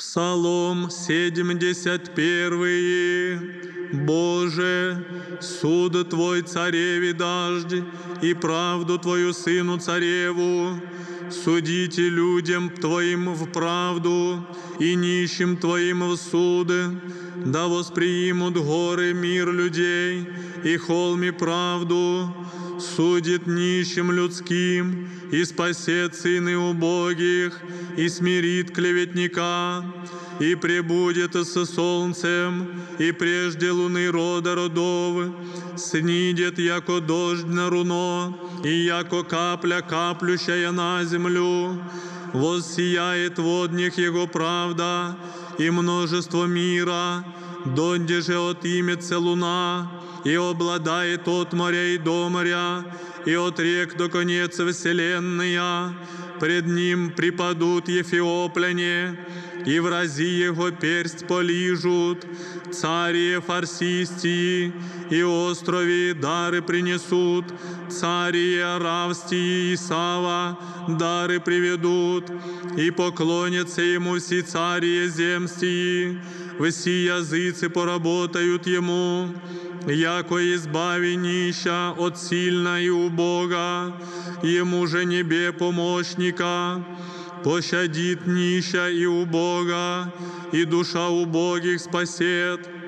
Псалом 71. Боже, суд Твой цареве дождь, и правду Твою сыну цареву. Судите людям Твоим в правду, и нищим Твоим в суд. Да восприимут горы мир людей, и холми правду. Судит нищим людским, и спасет сыны убогих, и смирит клеветника, и пребудет со солнцем, и прежде луны рода родов, снидет, яко дождь на руно, и яко капля, каплющая на землю, воссияет водних его правда, и множество мира, донде же отымется луна, и обладает от моря и до моря, и от рек до конец вселенная. Пред ним припадут ефиопляне, и врази его персть полижут, цари фарсистии, и острови дары принесут, цари Аравстии и Сава дары приведут, и поклонятся ему все цари земстии, все языцы поработают ему, яко избави нища от сильна и Бога, ему же небе помощника, пощадит нища и убога, и душа убогих спасет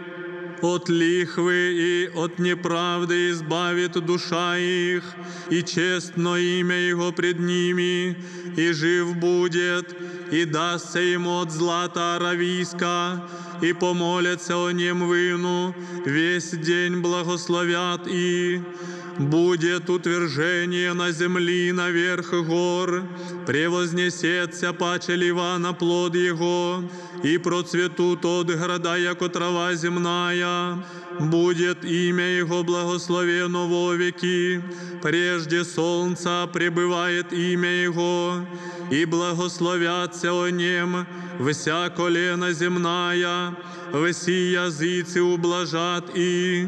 От лихвы и от неправды избавит душа их, и честно имя Его пред ними, и жив будет, и дастся ему от злата аравийска, и помолятся о нем выну, весь день благословят и будет утверждение на земли наверх гор, превознесется паче Ливана плод его, и процветут от города, яко трава земная, будет имя его благословено во веки, прежде солнца пребывает имя его, и благословятся о нем вся колена земная, все языцы ублажат и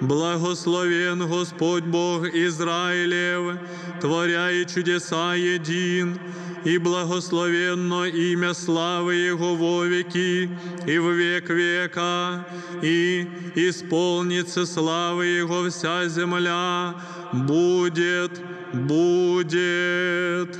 Благословен Господь Бог Израилев, творя и чудеса един, и благословенно имя славы Его во веки и в век века, и исполнится славы Его вся земля, будет, будет.